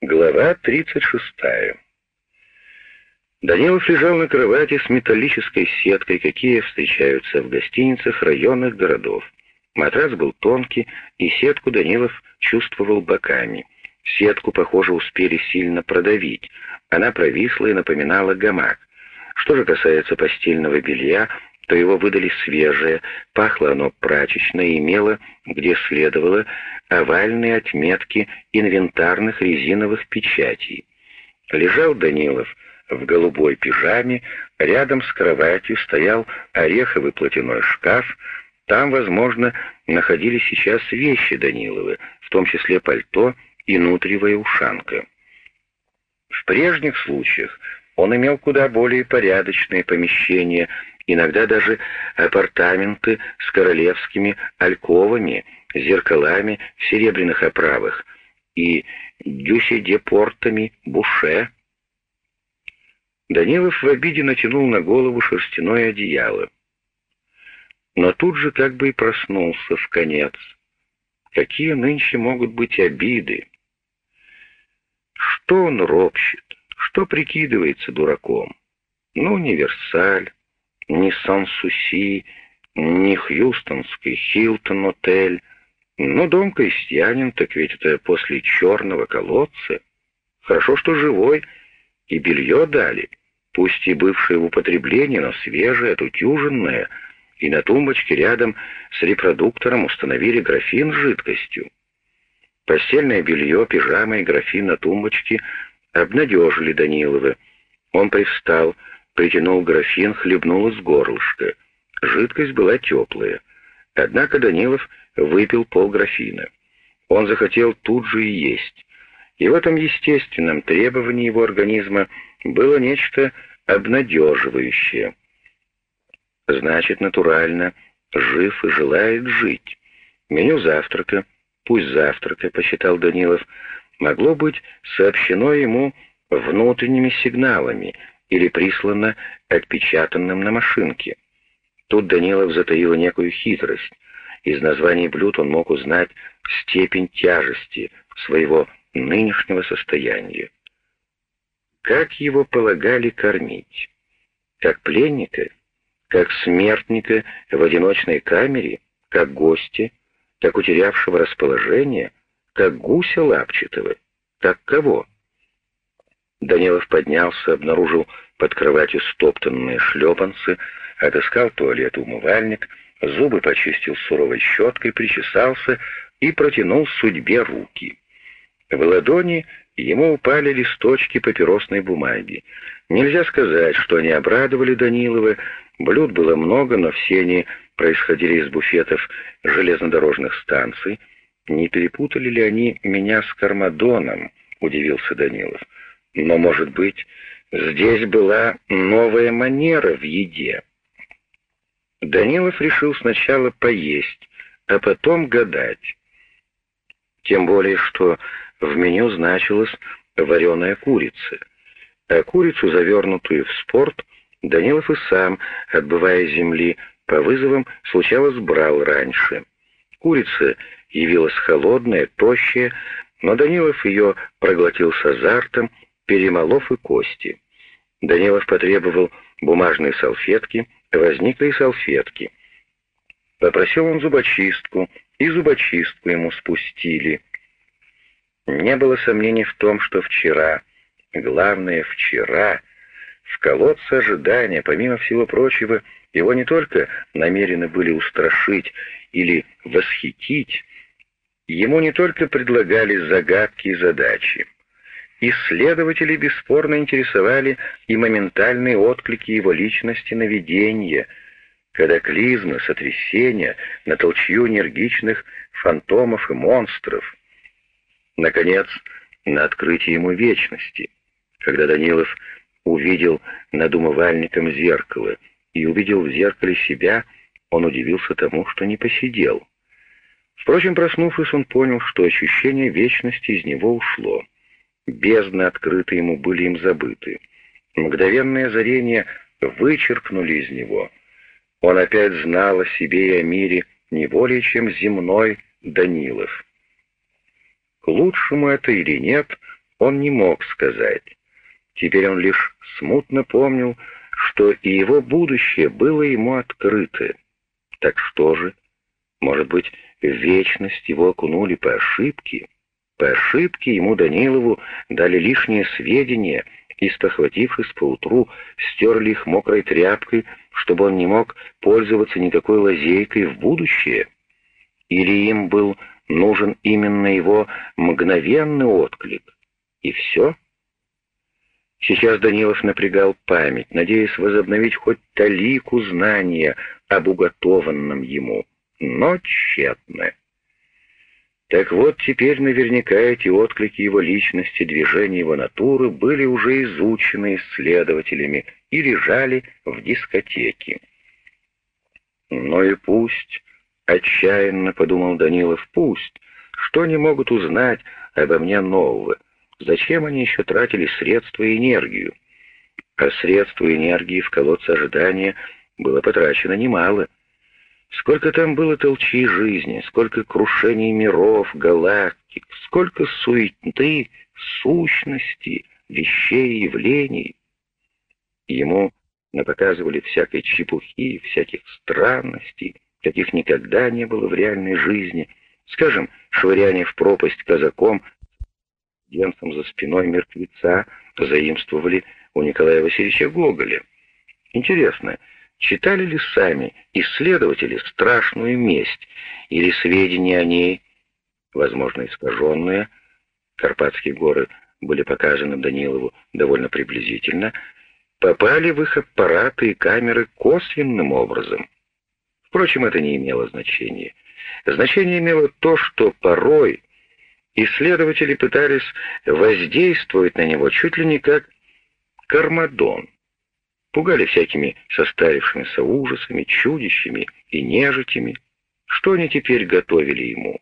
Глава 36. Данилов лежал на кровати с металлической сеткой, какие встречаются в гостиницах районных городов. Матрас был тонкий, и сетку Данилов чувствовал боками. Сетку, похоже, успели сильно продавить. Она провисла и напоминала гамак. Что же касается постельного белья, то его выдали свежее, пахло оно прачечно и имело, где следовало, овальные отметки инвентарных резиновых печатей. Лежал Данилов в голубой пижаме, рядом с кроватью стоял ореховый платяной шкаф, там, возможно, находились сейчас вещи Даниловы, в том числе пальто и нутриевая ушанка. В прежних случаях он имел куда более порядочные помещения, иногда даже апартаменты с королевскими альковами, зеркалами в серебряных оправах и дюсседепортами буше. Данилов в обиде натянул на голову шерстяное одеяло. Но тут же как бы и проснулся в конец. Какие нынче могут быть обиды? Что он ропщет? Что прикидывается дураком? Ну, не Версаль, ни Сан-Суси, ни Хьюстонский Хилтон-отель. Ну, дом крестьянин, так ведь это после черного колодца. Хорошо, что живой, и белье дали, пусть и бывшее в употреблении, но свежее, отутюженное, и на тумбочке рядом с репродуктором установили графин с жидкостью. Постельное белье, пижама и графин на тумбочке обнадежили Данилова. Он привстал, притянул графин, хлебнул из горлышка. Жидкость была теплая. Однако Данилов выпил полграфина. Он захотел тут же и есть. И в этом естественном требовании его организма было нечто обнадеживающее. Значит, натурально, жив и желает жить. Меню завтрака, пусть завтрака, посчитал Данилов, могло быть сообщено ему внутренними сигналами, или прислано отпечатанным на машинке. Тут Данилов затаил некую хитрость. Из названий блюд он мог узнать степень тяжести своего нынешнего состояния. Как его полагали кормить? Как пленника? Как смертника в одиночной камере? Как гостя? Как утерявшего расположение? Как гуся лапчатого? Как кого? Данилов поднялся, обнаружил под кроватью стоптанные шлепанцы, отыскал туалет умывальник, зубы почистил суровой щеткой, причесался и протянул судьбе руки. В ладони ему упали листочки папиросной бумаги. Нельзя сказать, что они обрадовали Данилова. Блюд было много, но все они происходили из буфетов железнодорожных станций. «Не перепутали ли они меня с Кармадоном?» — удивился Данилов. Но, может быть, здесь была новая манера в еде. Данилов решил сначала поесть, а потом гадать. Тем более, что в меню значилась вареная курица. А курицу, завернутую в спорт, Данилов и сам, отбывая земли, по вызовам случалось брал раньше. Курица явилась холодная, тощая, но Данилов ее проглотил с азартом, перемолов и кости. Данилов потребовал бумажные салфетки, возникли салфетки. Попросил он зубочистку, и зубочистку ему спустили. Не было сомнений в том, что вчера, главное вчера, в колодце ожидания, помимо всего прочего, его не только намерены были устрашить или восхитить, ему не только предлагали загадки и задачи. Исследователи бесспорно интересовали и моментальные отклики его личности на видение, катаклизмы, сотрясения, на толчью энергичных фантомов и монстров. Наконец, на открытие ему вечности, когда Данилов увидел над умывальником зеркало и увидел в зеркале себя, он удивился тому, что не посидел. Впрочем, проснувшись, он понял, что ощущение вечности из него ушло. Бездны, открытые ему, были им забыты. Мгновенные озарения вычеркнули из него. Он опять знал о себе и о мире не более, чем земной Данилов. К лучшему это или нет, он не мог сказать. Теперь он лишь смутно помнил, что и его будущее было ему открыто. Так что же? Может быть, в вечность его окунули по ошибке? По ошибке ему, Данилову, дали лишние сведения и, спохватившись поутру, стерли их мокрой тряпкой, чтобы он не мог пользоваться никакой лазейкой в будущее? Или им был нужен именно его мгновенный отклик? И все? Сейчас Данилов напрягал память, надеясь возобновить хоть талику знания об уготованном ему, но тщетно. Так вот, теперь наверняка эти отклики его личности, движения его натуры были уже изучены исследователями и лежали в дискотеке. «Ну и пусть», — отчаянно подумал Данилов, — «пусть, что они могут узнать обо мне нового? Зачем они еще тратили средства и энергию?» А средства и энергии в колодце ожидания было потрачено немало — Сколько там было толчи жизни, сколько крушений миров, галактик, сколько суеты, сущности, вещей, явлений. Ему напоказывали всякой чепухи, всяких странностей, каких никогда не было в реальной жизни. Скажем, швыряние в пропасть казаком, демцем за спиной мертвеца, заимствовали у Николая Васильевича Гоголя. Интересно, Читали ли сами исследователи страшную месть или сведения о ней, возможно, искаженные, Карпатские горы были показаны Данилову довольно приблизительно, попали в их аппараты и камеры косвенным образом. Впрочем, это не имело значения. Значение имело то, что порой исследователи пытались воздействовать на него чуть ли не как кармадон пугали всякими состарившимися ужасами, чудищами и нежитями. Что они теперь готовили ему?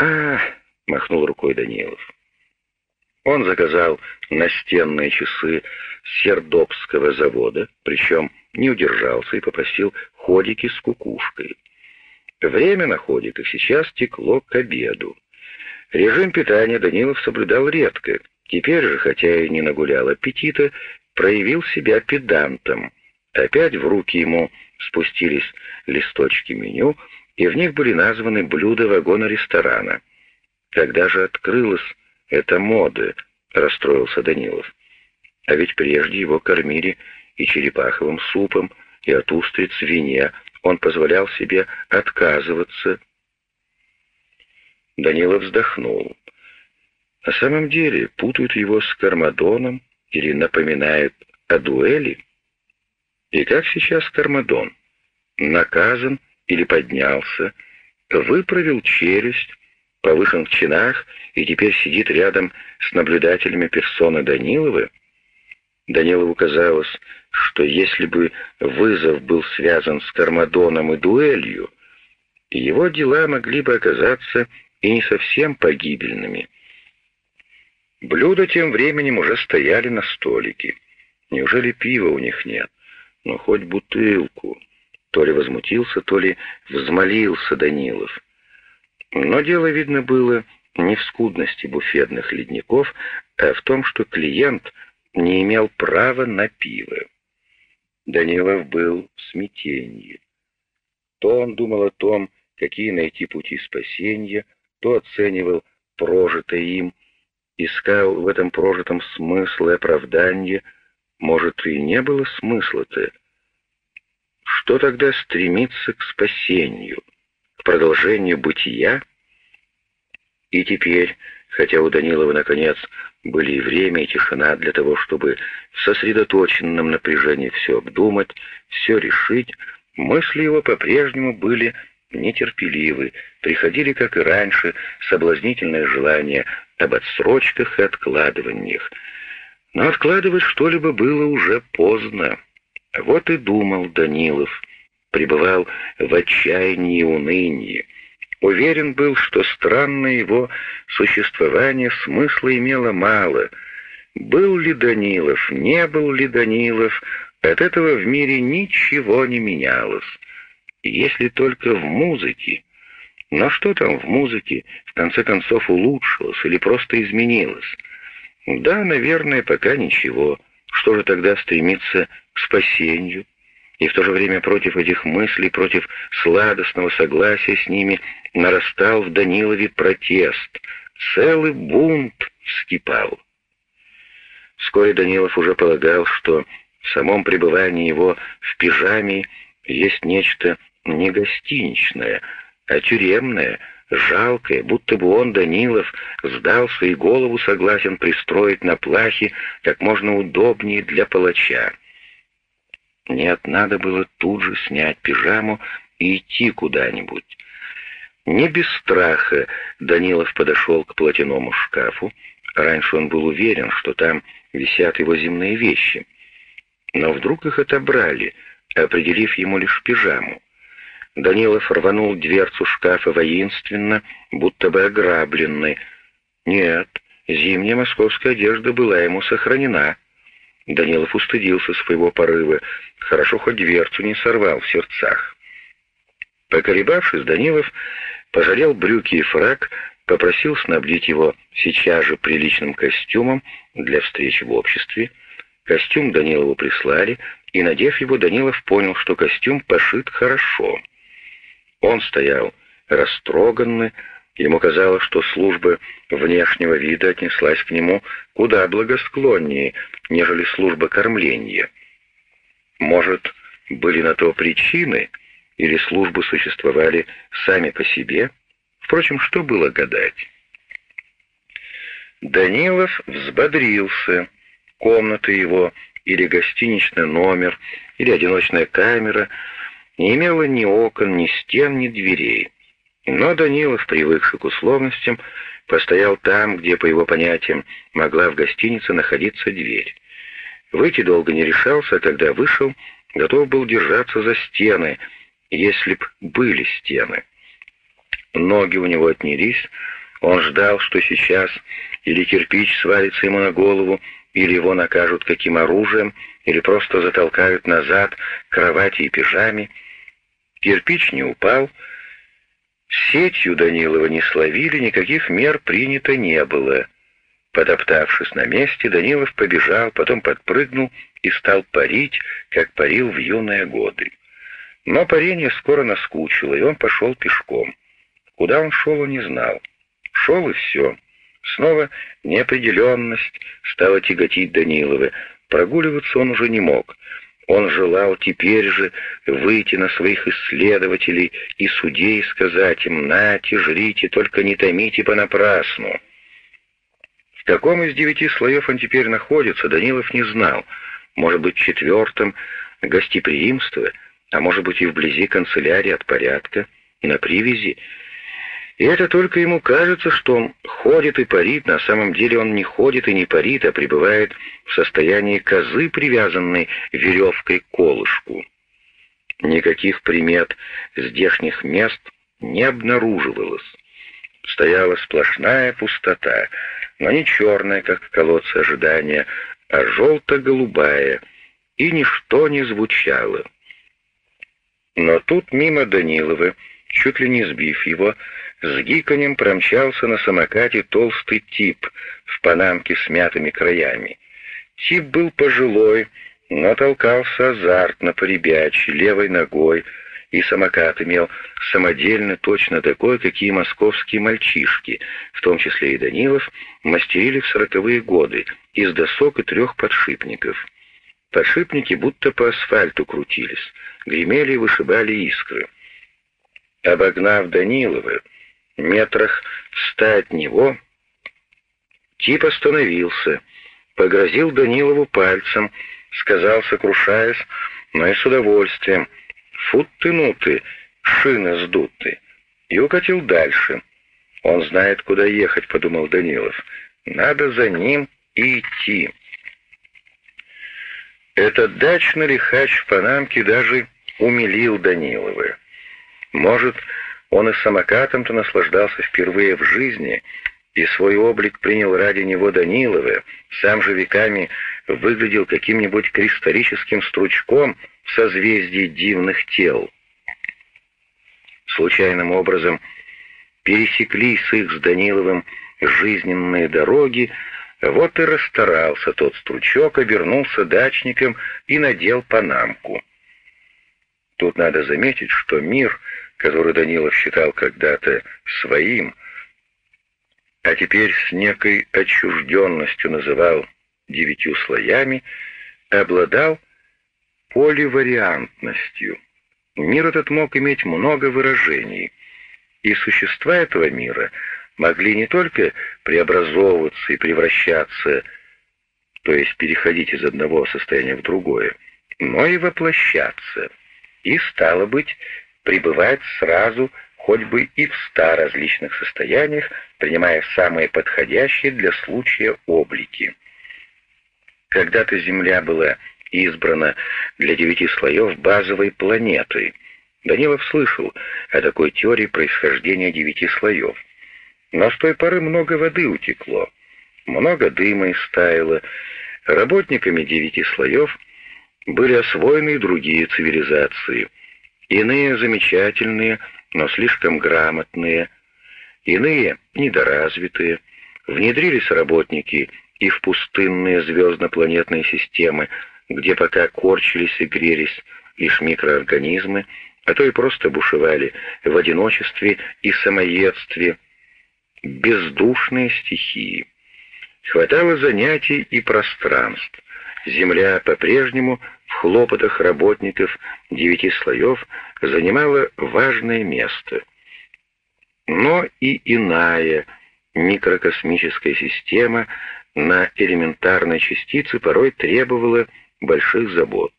а махнул рукой Данилов. Он заказал настенные часы Сердобского завода, причем не удержался и попросил ходики с кукушкой. Время на ходиках сейчас текло к обеду. Режим питания Данилов соблюдал редко. Теперь же, хотя и не нагулял аппетита, проявил себя педантом. Опять в руки ему спустились листочки меню, и в них были названы блюда вагона ресторана. Когда же открылась эта мода, расстроился Данилов. А ведь прежде его кормили и черепаховым супом, и от устриц в вине. Он позволял себе отказываться. Данилов вздохнул. На самом деле путают его с Кармадоном, или напоминает о дуэли? И как сейчас Кармадон? Наказан или поднялся, выправил челюсть, повышен в чинах и теперь сидит рядом с наблюдателями персоны Данилова? Данилову казалось, что если бы вызов был связан с Кармадоном и дуэлью, его дела могли бы оказаться и не совсем погибельными — Блюда тем временем уже стояли на столике. Неужели пива у них нет? Ну, хоть бутылку. То ли возмутился, то ли взмолился Данилов. Но дело, видно, было не в скудности буфетных ледников, а в том, что клиент не имел права на пиво. Данилов был в смятении. То он думал о том, какие найти пути спасения, то оценивал прожитое им, искал в этом прожитом смысл и оправдание, может, и не было смысла-то. Что тогда стремиться к спасению, к продолжению бытия? И теперь, хотя у Данилова, наконец, были и время, и тишина для того, чтобы в сосредоточенном напряжении все обдумать, все решить, мысли его по-прежнему были нетерпеливы, приходили, как и раньше, соблазнительное желание об отсрочках и откладываниях. Но откладывать что-либо было уже поздно. Вот и думал Данилов, пребывал в отчаянии и унынии. Уверен был, что странное его существование смысла имело мало. Был ли Данилов, не был ли Данилов, от этого в мире ничего не менялось. Если только в музыке но что там в музыке, в конце концов, улучшилось или просто изменилось? Да, наверное, пока ничего. Что же тогда стремиться к спасению? И в то же время против этих мыслей, против сладостного согласия с ними, нарастал в Данилове протест. Целый бунт вскипал. Вскоре Данилов уже полагал, что в самом пребывании его в пижаме есть нечто не гостиничное, а тюремное, жалкое, будто бы он, Данилов, сдался и голову согласен пристроить на плахе как можно удобнее для палача. Нет, надо было тут же снять пижаму и идти куда-нибудь. Не без страха Данилов подошел к платяному шкафу. Раньше он был уверен, что там висят его земные вещи. Но вдруг их отобрали, определив ему лишь пижаму. Данилов рванул дверцу шкафа воинственно, будто бы ограбленный. Нет, зимняя московская одежда была ему сохранена. Данилов устыдился своего порыва. Хорошо, хоть дверцу не сорвал в сердцах. Поколебавшись, Данилов пожалел брюки и фраг, попросил снабдить его сейчас же приличным костюмом для встречи в обществе. Костюм Данилову прислали, и, надев его, Данилов понял, что костюм пошит хорошо. Он стоял растроганный, ему казалось, что служба внешнего вида отнеслась к нему куда благосклоннее, нежели служба кормления. Может, были на то причины, или службы существовали сами по себе? Впрочем, что было гадать? Данилов взбодрился. Комната его, или гостиничный номер, или одиночная камера не имела ни окон, ни стен, ни дверей. Но Данилов, привыкший к условностям, постоял там, где, по его понятиям, могла в гостинице находиться дверь. Выйти долго не решался, а когда вышел, готов был держаться за стены, если б были стены. Ноги у него отнялись, он ждал, что сейчас или кирпич свалится ему на голову, или его накажут каким оружием, или просто затолкают назад кровати и пижаме. Кирпич не упал, сетью Данилова не словили, никаких мер принято не было. Потоптавшись на месте, Данилов побежал, потом подпрыгнул и стал парить, как парил в юные годы. Но парение скоро наскучило, и он пошел пешком. Куда он шел, он не знал. Шел и все. Снова неопределенность стала тяготить Данилова. Прогуливаться он уже не мог. Он желал теперь же выйти на своих исследователей и судей сказать им «Нате, жрите, только не томите понапрасну». В каком из девяти слоев он теперь находится, Данилов не знал. Может быть, в четвертом — гостеприимство, а может быть и вблизи канцелярии от порядка, на привязи — и это только ему кажется, что он ходит и парит, на самом деле он не ходит и не парит, а пребывает в состоянии козы, привязанной веревкой к колышку. Никаких примет здешних мест не обнаруживалось. Стояла сплошная пустота, но не черная, как в колодце ожидания, а желто-голубая, и ничто не звучало. Но тут мимо Данилова, чуть ли не сбив его, с гиканьем промчался на самокате толстый тип в панамке с мятыми краями. Тип был пожилой, но толкался азартно по левой ногой, и самокат имел самодельно точно такой, какие московские мальчишки, в том числе и Данилов, мастерили в сороковые годы из досок и трех подшипников. Подшипники будто по асфальту крутились, гремели и вышибали искры. Обогнав Данилова, метрах в ста от него, тип остановился, погрозил Данилову пальцем, сказал, сокрушаясь, но и с удовольствием, «Фут ты, ну ты, шины сдуты», и укатил дальше. «Он знает, куда ехать», — подумал Данилов. «Надо за ним и идти». Этот дачный лихач в Панамке даже умилил Данилова. Может, он и самокатом-то наслаждался впервые в жизни, и свой облик принял ради него Данилова, сам же веками выглядел каким-нибудь кристаллическим стручком в созвездии дивных тел. Случайным образом пересеклись их с Даниловым жизненные дороги, Вот и расстарался тот стручок, обернулся дачником и надел панамку. Тут надо заметить, что мир, который Данилов считал когда-то своим, а теперь с некой отчужденностью называл девятью слоями, обладал поливариантностью. Мир этот мог иметь много выражений, и существа этого мира могли не только преобразовываться и превращаться, то есть переходить из одного состояния в другое, но и воплощаться, и, стало быть, пребывать сразу хоть бы и в ста различных состояниях, принимая самые подходящие для случая облики. Когда-то Земля была избрана для девяти слоев базовой планеты. Данилов слышал о такой теории происхождения девяти слоев. Но с той поры много воды утекло, много дыма истаяло. Работниками девяти слоев были освоены и другие цивилизации. Иные замечательные, но слишком грамотные, иные недоразвитые. Внедрились работники и в пустынные звездно-планетные системы, где пока корчились и грелись лишь микроорганизмы, а то и просто бушевали в одиночестве и самоедстве бездушные стихии. Хватало занятий и пространств. Земля по-прежнему в хлопотах работников девяти слоев занимала важное место. Но и иная микрокосмическая система на элементарной частице порой требовала больших забот.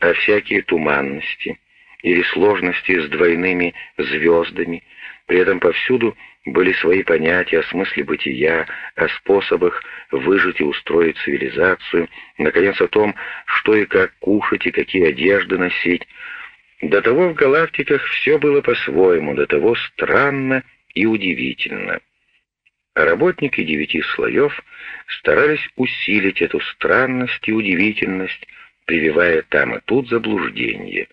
А всякие туманности или сложности с двойными звездами, при этом повсюду были свои понятия о смысле бытия, о способах выжить и устроить цивилизацию, наконец о том, что и как кушать и какие одежды носить. До того в галактиках все было по-своему, до того странно и удивительно. Работники девяти слоев старались усилить эту странность и удивительность, прививая там и тут заблуждение.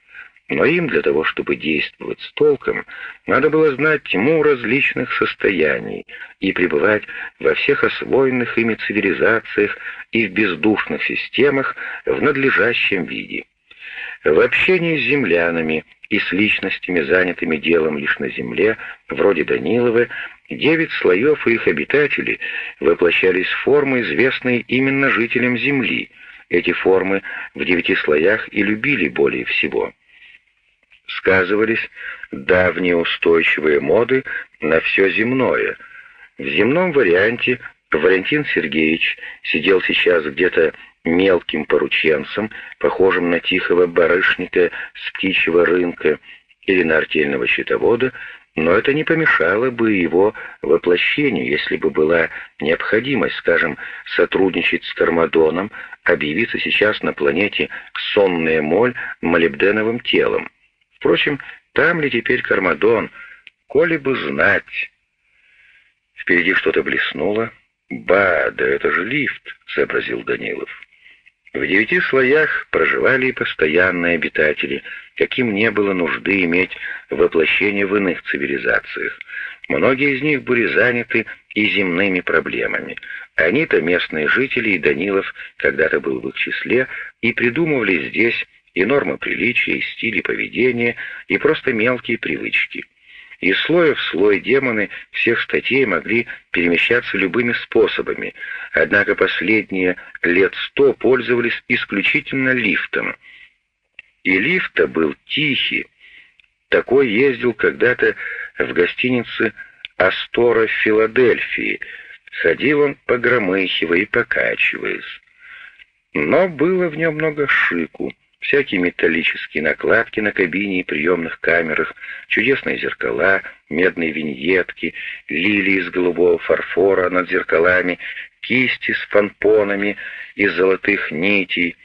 Но им для того, чтобы действовать с толком, надо было знать тьму различных состояний и пребывать во всех освоенных ими цивилизациях и в бездушных системах в надлежащем виде. В общении с землянами и с личностями, занятыми делом лишь на земле, вроде Данилова, девять слоев и их обитатели воплощались в формы, известные именно жителям Земли. Эти формы в девяти слоях и любили более всего. Сказывались давние устойчивые моды на все земное. В земном варианте Валентин Сергеевич сидел сейчас где-то мелким порученцем, похожим на тихого барышника с птичьего рынка или на артельного счетовода, но это не помешало бы его воплощению, если бы была необходимость, скажем, сотрудничать с Кармадоном, объявиться сейчас на планете сонная моль молибденовым телом. Впрочем, там ли теперь Кармадон, коли бы знать. Впереди что-то блеснуло. «Ба, да это же лифт», — сообразил Данилов. В девяти слоях проживали и постоянные обитатели, каким не было нужды иметь воплощение в иных цивилизациях. Многие из них были заняты и земными проблемами. Они-то местные жители, и Данилов когда-то был в их числе, и придумывали здесь и нормы приличия, и стили поведения, и просто мелкие привычки. Из слоя в слой демоны всех статей могли перемещаться любыми способами, однако последние лет сто пользовались исключительно лифтом. И лифт-то был тихий. Такой ездил когда-то в гостинице «Астора» в Филадельфии. Ходил он, погромыхивая и покачиваясь. Но было в нем много шику всякие металлические накладки на кабине и приемных камерах, чудесные зеркала, медные виньетки, лилии из голубого фарфора над зеркалами, кисти с фанпонами из золотых нитей,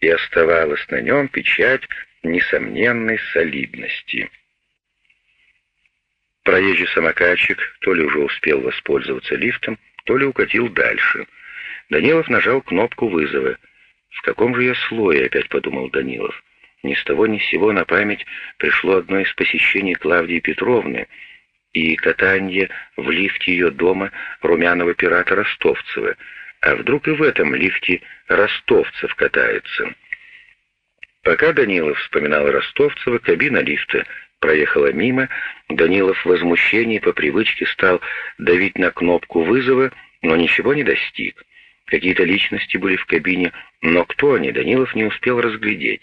и оставалась на нем печать несомненной солидности. Проезжий самокатчик то ли уже успел воспользоваться лифтом, то ли укатил дальше. Данилов нажал кнопку вызова — «В каком же я слое?» — опять подумал Данилов. Ни с того ни с сего на память пришло одно из посещений Клавдии Петровны. и катанье в лифте ее дома румяного пирата Ростовцева, а вдруг и в этом лифте Ростовцев катается. Пока Данилов вспоминал Ростовцева, кабина лифта проехала мимо, Данилов в возмущении по привычке стал давить на кнопку вызова, но ничего не достиг. Какие-то личности были в кабине, но кто они, Данилов не успел разглядеть.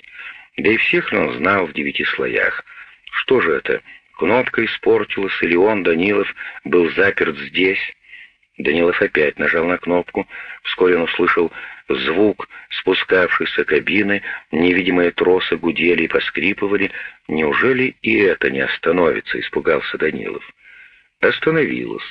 Да и всех он знал в девяти слоях. Что же это, кнопка испортилась, или он, Данилов, был заперт здесь? Данилов опять нажал на кнопку. Вскоре он услышал звук спускавшейся кабины, невидимые тросы гудели и поскрипывали. Неужели и это не остановится, испугался Данилов. Остановилось.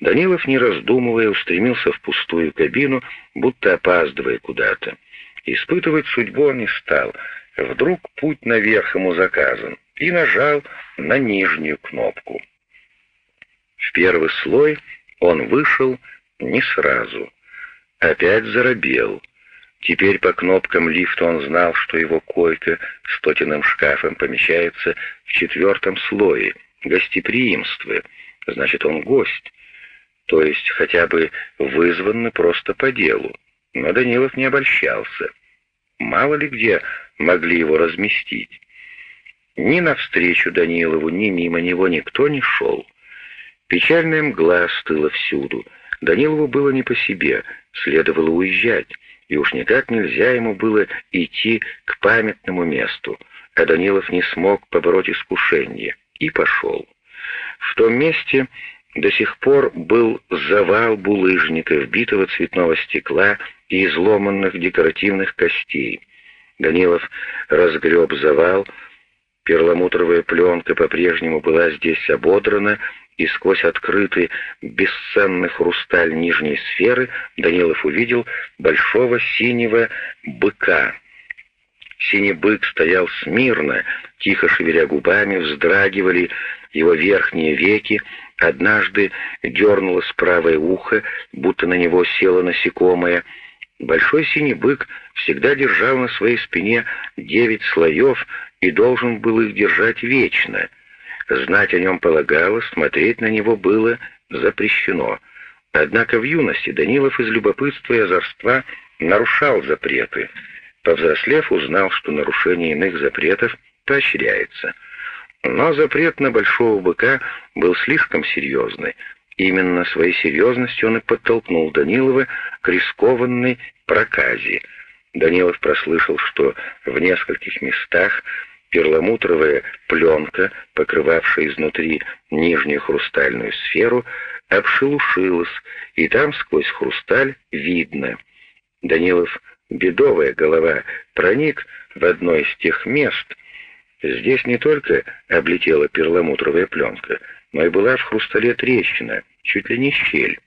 Данилов, не раздумывая, устремился в пустую кабину, будто опаздывая куда-то. Испытывать судьбу он не стал. Вдруг путь наверх ему заказан, и нажал на нижнюю кнопку. В первый слой он вышел не сразу. Опять заробел. Теперь по кнопкам лифта он знал, что его койка с тотиным шкафом помещается в четвертом слое. Гостеприимство. Значит, он гость то есть хотя бы вызваны просто по делу. Но Данилов не обольщался. Мало ли где могли его разместить. Ни навстречу Данилову, ни мимо него никто не шел. Печальная мгла стыла всюду. Данилову было не по себе, следовало уезжать, и уж никак нельзя ему было идти к памятному месту, а Данилов не смог побороть искушение, и пошел. В том месте до сих пор был завал булыжника, вбитого цветного стекла и изломанных декоративных костей. Данилов разгреб завал, перламутровая пленка по-прежнему была здесь ободрана, и сквозь открытый бесценный хрусталь нижней сферы Данилов увидел большого синего быка. Синий бык стоял смирно, тихо шевеля губами, вздрагивали его верхние веки, Однажды дернулось правое ухо, будто на него село насекомое. Большой синий бык всегда держал на своей спине девять слоев и должен был их держать вечно. Знать о нем полагалось, смотреть на него было запрещено. Однако в юности Данилов из любопытства и озорства нарушал запреты. Повзрослев, узнал, что нарушение иных запретов поощряется — но запрет на большого быка был слишком серьезный. Именно своей серьезностью он и подтолкнул Данилова к рискованной проказе. Данилов прослышал, что в нескольких местах перламутровая пленка, покрывавшая изнутри нижнюю хрустальную сферу, обшелушилась, и там сквозь хрусталь видно. Данилов, бедовая голова, проник в одно из тех мест, Здесь не только облетела перламутровая пленка, но и была в хрустале трещина, чуть ли не щель.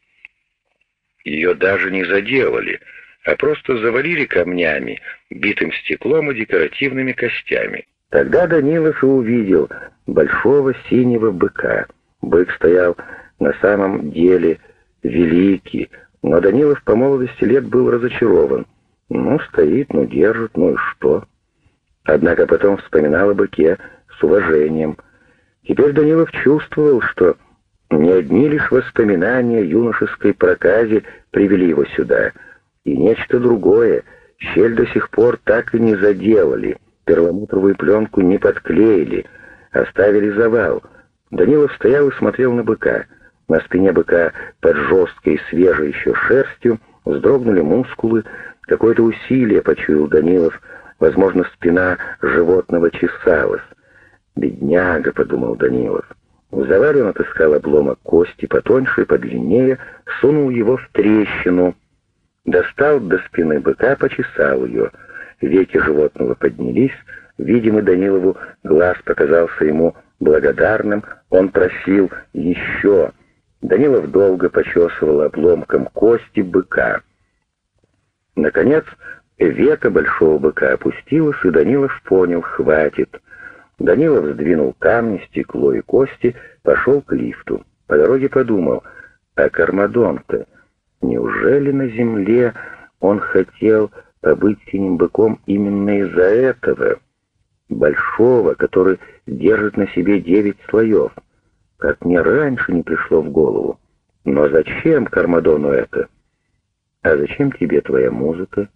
Ее даже не заделали, а просто завалили камнями, битым стеклом и декоративными костями. Тогда Данилов и увидел большого синего быка. Бык стоял на самом деле великий, но Данилов по молодости лет был разочарован. Ну, стоит, ну, держит, ну и что? Однако потом вспоминал о быке с уважением. Теперь Данилов чувствовал, что не одни лишь воспоминания юношеской проказе привели его сюда, и нечто другое. Щель до сих пор так и не заделали, перламутровую пленку не подклеили, оставили завал. Данилов стоял и смотрел на быка. На спине быка под жесткой свежей еще шерстью вздрогнули мускулы, какое-то усилие почуял Данилов — Возможно, спина животного чесалась. «Бедняга», — подумал Данилов. В заваре он отыскал обломок кости потоньше и подлиннее, сунул его в трещину, достал до спины быка, почесал ее. Веки животного поднялись, видимый Данилову глаз показался ему благодарным, он просил еще. Данилов долго почесывал обломком кости быка. Наконец Века большого быка опустилась, и Данилов понял, хватит. Данилов сдвинул камни, стекло и кости, пошел к лифту. По дороге подумал, а Кармадон-то, неужели на земле он хотел побыть синим быком именно из-за этого? Большого, который держит на себе девять слоев. Как мне раньше не пришло в голову. Но зачем Кармадону это? А зачем тебе твоя музыка?